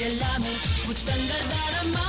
எல்லாமே புத்தங்கள் தானம்மா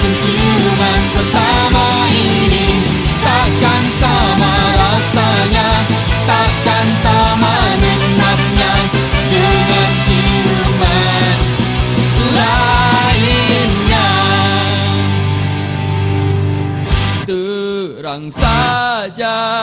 penciuman pertama ini. Takkan sama rasanya Takkan sama nikmatnya Dengan ciuman lainnya. Terang saja.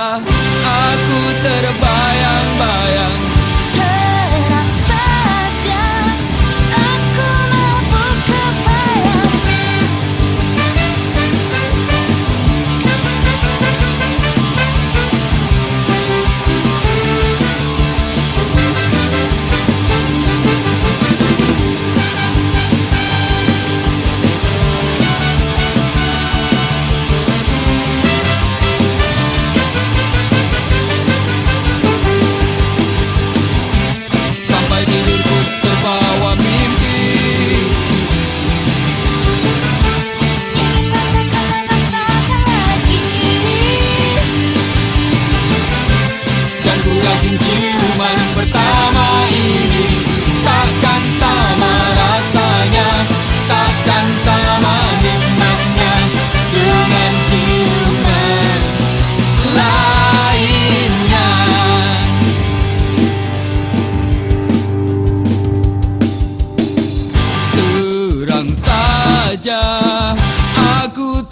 saja. Aku